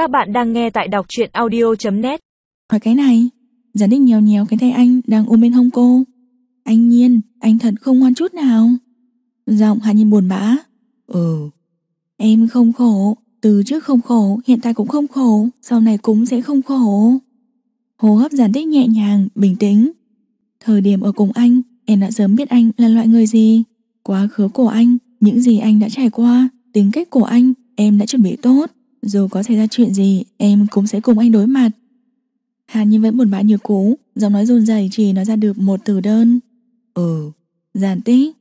Các bạn đang nghe tại đọc truyện audio.net Hỏi cái này, Giả định nhéo nhéo cái tay anh đang ôm bên hông cô. Anh nhiên, Anh thật không ngoan chút nào. Giọng Hạ Nhiên buồn bã. Ừ Em không khổ. Từ trước không khổ, Hiện tại cũng không khổ. Sau này cũng sẽ không khổ. Hô hấp giản tích nhẹ nhàng, Bình tĩnh. Thời điểm ở cùng anh, Em đã sớm biết anh là loại người gì. Quá khứ của anh, Những gì anh đã trải qua, Tính cách của anh, Em đã chuẩn bị tốt. Dù có xảy ra chuyện gì Em cũng sẽ cùng anh đối mặt. Hàn Nhiên vẫn buồn bã như cũ Giọng nói run rẩy chỉ nói ra được một từ đơn. Ừ. Giản tích.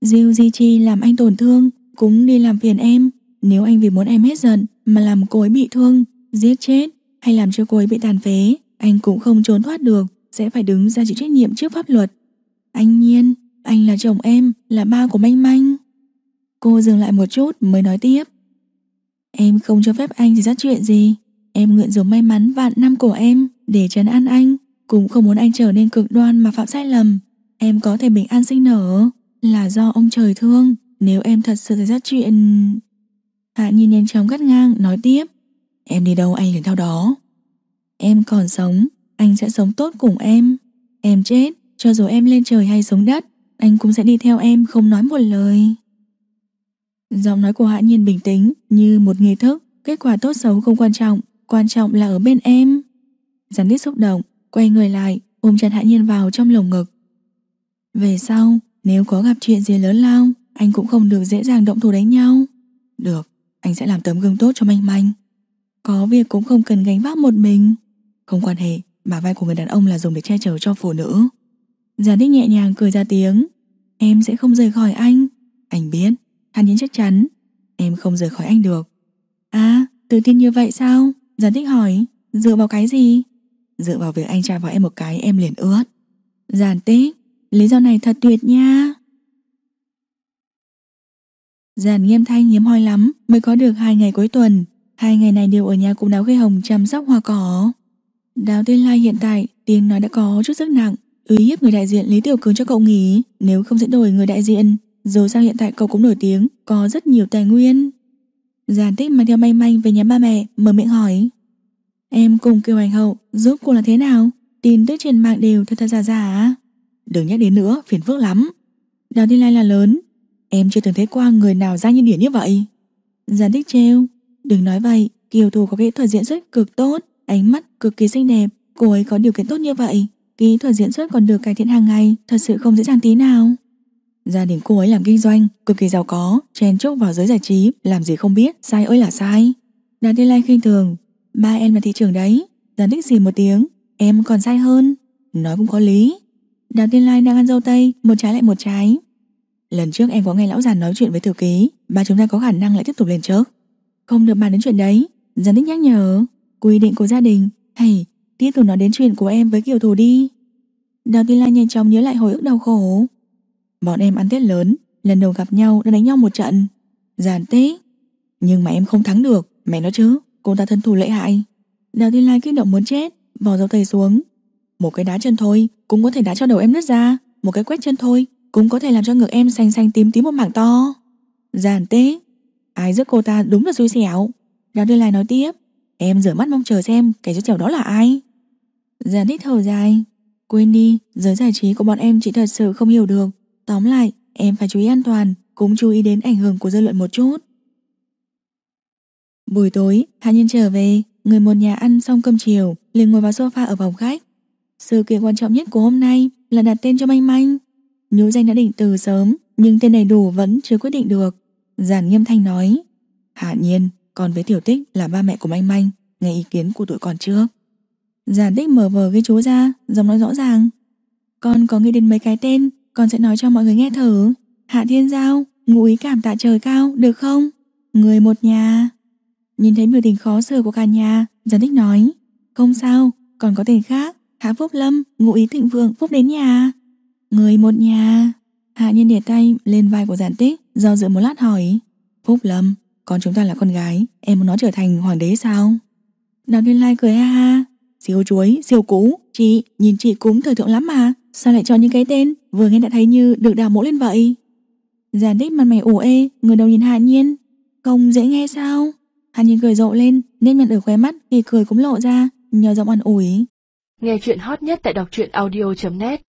Diêu Di Chi làm anh tổn thương Cũng đi làm phiền em. Nếu anh vì muốn em hết giận Mà làm cô ấy bị thương Giết chết Hay làm cho cô ấy bị tàn phế Anh cũng không trốn thoát được Sẽ phải đứng ra chịu trách nhiệm trước pháp luật. Anh Nhiên Anh là chồng em Là ba của Manh Manh. Cô dừng lại một chút mới nói tiếp Em không cho phép anh xảy ra chuyện gì. Em nguyện dùng may mắn vạn năm của em Để trấn an anh. Cũng không muốn anh trở nên cực đoan mà phạm sai lầm. Em có thể bình an sinh nở Là do ông trời thương. Nếu em thật sự xảy ra chuyện, Hạ nhìn nhanh chóng gắt ngang, nói tiếp. Em đi đâu anh liền theo đó? Em còn sống, Anh sẽ sống tốt cùng em. Em chết, Cho dù em lên trời hay xuống đất, Anh cũng sẽ đi theo em không nói một lời. Giọng nói của Hạ Nhiên bình tĩnh, Như một nghi thức. Kết quả tốt xấu không quan trọng Quan trọng là ở bên em. Giản đít xúc động, Quay người lại, ôm chặt Hạ Nhiên vào trong lồng ngực. Về sau, Nếu có gặp chuyện gì lớn lao, Anh cũng không được dễ dàng động thủ đánh nhau. Được, Anh sẽ làm tấm gương tốt cho manh manh. Có việc cũng không cần gánh vác một mình. Không quan hệ, Bả vai của người đàn ông là dùng để che chở cho phụ nữ. Giản đích nhẹ nhàng cười ra tiếng. Em sẽ không rời khỏi anh chắc chắn. Em không rời khỏi anh được. À tự tin như vậy sao? Giản tích hỏi, Dựa vào cái gì? Dựa vào việc anh tra vào em một cái, em liền ướt. Giản tích Lý do này thật tuyệt nha. Giản nghiêm thanh hiếm hoi lắm, Mới có được hai ngày cuối tuần. Hai ngày này đều ở nhà cùng đào gây hồng chăm sóc hoa cỏ. Đào tiên lai hiện tại, Tiếng nói đã có chút sức nặng. Uy hiếp người đại diện Lý Tiểu Cường cho cậu nghỉ, Nếu không sẽ đổi người đại diện. Dù sao hiện tại cậu cũng nổi tiếng Có rất nhiều tài nguyên. Giản tích mang theo may manh về nhà ba mẹ Mở miệng hỏi. Em cùng Kiều Hành Hậu giúp cô là thế nào? Tin tức trên mạng đều thật thật giả giả. Đừng nhắc đến nữa phiền phức lắm. Đào Tiên Lai là lớn. Em chưa từng thấy qua người nào ra như điển như vậy. Giản tích treo Đừng nói vậy Kiều Thù có kỹ thuật diễn xuất cực tốt Ánh mắt cực kỳ xinh đẹp. Cô ấy có điều kiện tốt như vậy. Kỹ thuật diễn xuất còn được cải thiện hàng ngày Thật sự không dễ dàng tí nào Gia đình cô ấy làm kinh doanh, cực kỳ giàu có, chen chúc vào giới giải trí, làm gì không biết, sai ơi là sai. Đàn Tiên Lai khinh thường, ba em là thị trường đấy, giàn thích gì một tiếng, em còn sai hơn. Nói cũng có lý. Đàn Tiên Lai đang ăn dâu tây, một trái lại một trái. Lần trước em có nghe lão già nói chuyện với thư ký, ba chúng ta có khả năng lại tiếp tục lên trước. Không được bàn đến chuyện đấy, giàn thích nhắc nhở, quy định của gia đình, hay tiếp tục nói đến chuyện của em với Kiều Thù đi. Đào Tiên Lai nhanh chóng nhớ lại hồi ức đau khổ. Bọn em ăn Tết lớn Lần đầu gặp nhau đã đánh nhau một trận. Giàn Tết Nhưng mà em không thắng được Mẹ nói chứ Cô ta thân thù lợi hại. Đào Thiên Lai kích động muốn chết bỏ dấu tay xuống. Một cái đá chân thôi Cũng có thể đá cho đầu em nứt ra. Một cái quét chân thôi Cũng có thể làm cho ngực em xanh xanh tím tím một mảng to. Giàn Tết Ai giúp cô ta đúng là xui xẻo. Đào Thiên Lai nói tiếp. Em rửa mắt mong chờ xem Kẻ xui chèo đó là ai. Giàn Tết thở dài. Quên đi, giới giải trí của bọn em chỉ thật sự không hiểu được. Tóm lại, em phải chú ý an toàn, cũng chú ý đến ảnh hưởng của dư luận một chút. Buổi tối, Hạ Nhân trở về, người một nhà ăn xong cơm chiều, liền ngồi vào sofa ở phòng khách. Sự kiện quan trọng nhất của hôm nay là đặt tên cho Manh Manh. Nhũ danh đã định từ sớm, nhưng tên đầy đủ vẫn chưa quyết định được. Giản nghiêm thanh nói, Hạ Nhiên, còn với tiểu tích là ba mẹ của Manh Manh, nghe ý kiến của tụi con trước. Giản tích mở vờ ghi chú ra, giọng nói rõ ràng. Con có nghĩ đến mấy cái tên con sẽ nói cho mọi người nghe thử. Hạ Thiên Giao Ngụ ý cảm tạ trời cao được không? Người một nhà. Nhìn thấy biểu tình khó xử của cả nhà Giản thích nói Không sao còn có tên khác Hạ Phúc Lâm Ngụ ý thịnh vượng Phúc đến nhà. Người một nhà. Hạ Nhiên để tay lên vai của giản tích Do dự một lát hỏi Phúc Lâm Con chúng ta là con gái Em muốn nó trở thành hoàng đế sao? Đào Thiên Lai cười ha ha Siêu chuối, siêu cũ Chị, nhìn chị cũng thời thượng lắm mà. Sao lại cho những cái tên Vừa nghe đã thấy như được đào mỗ lên vậy? Giàn đích mặt mày ủ ê Người đầu nhìn hạ nhiên. Không dễ nghe sao? Hàn Nhiên cười rộ lên, nên nhăn ở khóe mắt thì cười cũng lộ ra, nhờ giọng ăn ủi. Nghe chuyện hot nhất tại đọc truyện audio.net